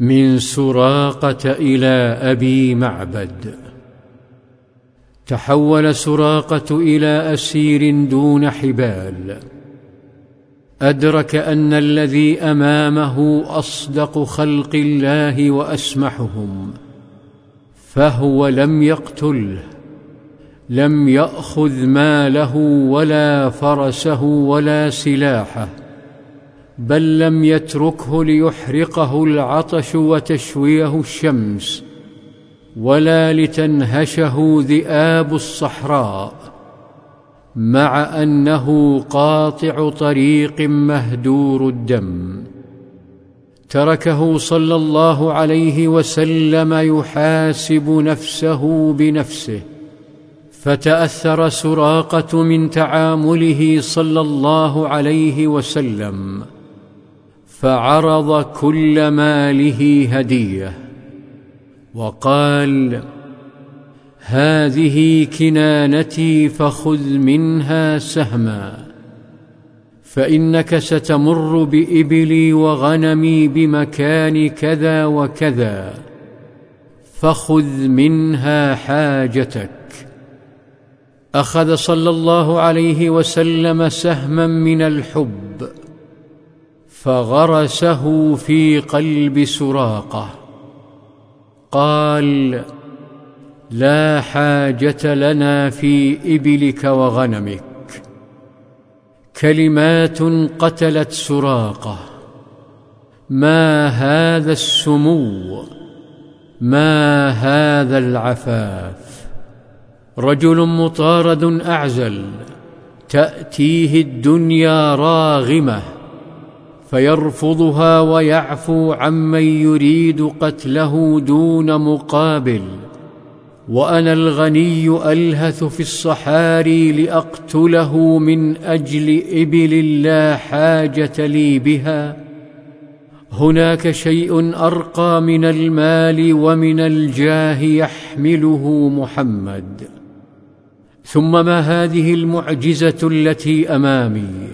من سراقة إلى أبي معبد. تحول سراقة إلى أسير دون حبال. أدرك أن الذي أمامه أصدق خلق الله وأسمحهم فهو لم يقتله لم يأخذ ماله ولا فرسه ولا سلاحه. بل لم يتركه ليحرقه العطش وتشويه الشمس ولا لتنهشه ذئاب الصحراء مع أنه قاطع طريق مهدور الدم. تركه صلى الله عليه وسلم يحاسب نفسه بنفسه فتأثر سراقة من تعامله صلى الله عليه وسلم. فعرض كل ماله هدية وقال هذه كنانتي فخذ منها سهما فإنك ستمر بإبلي وغنمي بمكان كذا وكذا فخذ منها حاجتك أخذ صلى الله عليه وسلم سهما من الحب فغرسه في قلب سراقة. قال لا حاجة لنا في إبلك وغنمك. كلمات قتلت سراقة. ما هذا السمو؟ ما هذا العفاف؟ رجل مطارد أعزل تأتيه الدنيا راغمة. فيرفضها ويعفو عمن يريد قتله دون مقابل. وأنا الغني ألهث في الصحاري لأقتله من أجل إبل لا حاجة لي بها. هناك شيء أرقى من المال ومن الجاه يحمله محمد. ثم ما هذه المعجزة التي أمامي؟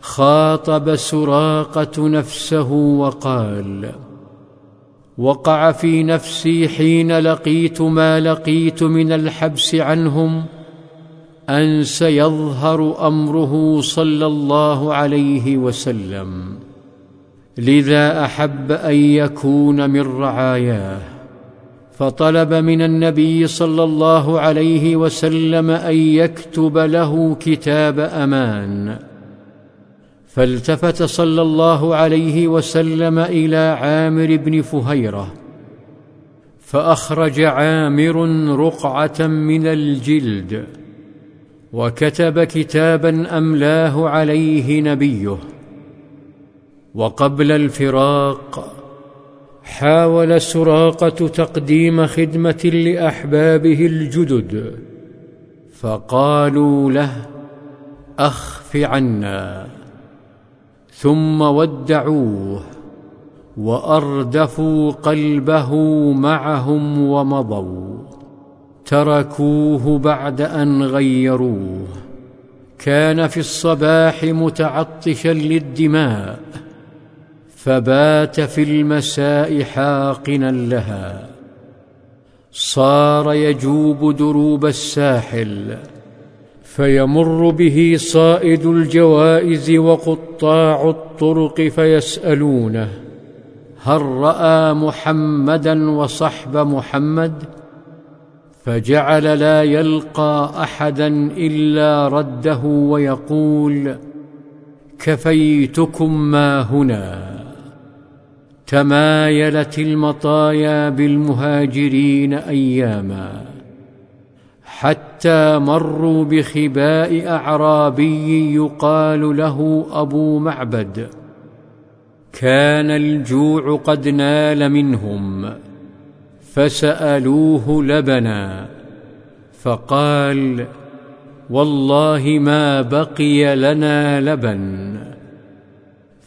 خاطب سراقة نفسه وقال وقع في نفسي حين لقيت ما لقيت من الحبس عنهم أن سيظهر أمره صلى الله عليه وسلم. لذا أحب أن يكون من رعاياه. فطلب من النبي صلى الله عليه وسلم أن يكتب له كتاب أمان. فالتفت صلى الله عليه وسلم إلى عامر بن فهيرة فأخرج عامر رقعة من الجلد وكتب كتابا أملاه عليه نبيه وقبل الفراق حاول سراقة تقديم خدمة لأحبابه الجدد فقالوا له أخف عنا. ثم ودعوه وأردفوا قلبه معهم ومضوا. تركوه بعد أن غيروه. كان في الصباح متعطشا للدماء فبات في المساء حاقنا لها. صار يجوب دروب الساحل فيمر به صائد الجوائز وقطاع الطرق فيسألونه. هل رأى محمدا وصحب محمد؟ فجعل لا يلقى احدا إلا رده ويقول كفيتكم ما هنا. تمايلت المطايا بالمهاجرين أياما. حتى مروا بخباء أعرابي يقال له أبو معبد. كان الجوع قد نال منهم فسألوه لبنا فقال والله ما بقي لنا لبن.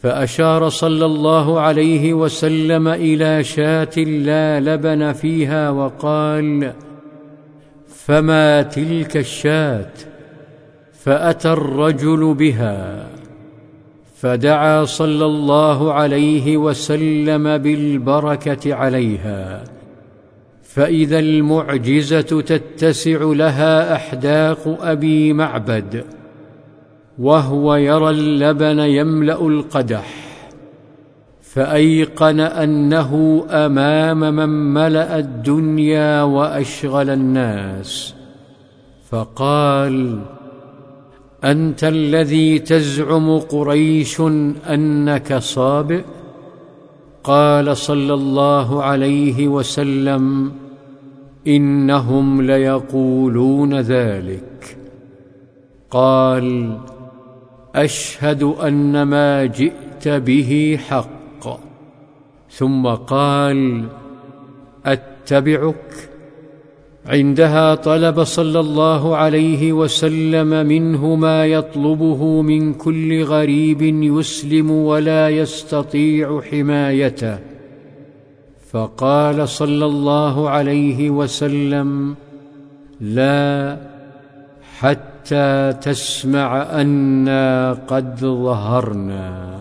فأشار صلى الله عليه وسلم إلى شاة لا لبن فيها وقال فما تلك الشاة فأتى الرجل بها فدعا صلى الله عليه وسلم بالبركة عليها فإذا المعجزة تتسع لها أحداق أبي معبد وهو يرى اللبن يملأ القدح. فأيقن أنه أمام من ملأ الدنيا وأشغل الناس. فقال أنت الذي تزعم قريش أنك صابئ؟ قال صلى الله عليه وسلم إنهم ليقولون ذلك. قال أشهد أن ما جئت به حق. ثم قال أتبعك؟ عندها طلب صلى الله عليه وسلم منه ما يطلبه من كل غريب يسلم ولا يستطيع حمايته. فقال صلى الله عليه وسلم لا حتى تسمع أنا قد ظهرنا.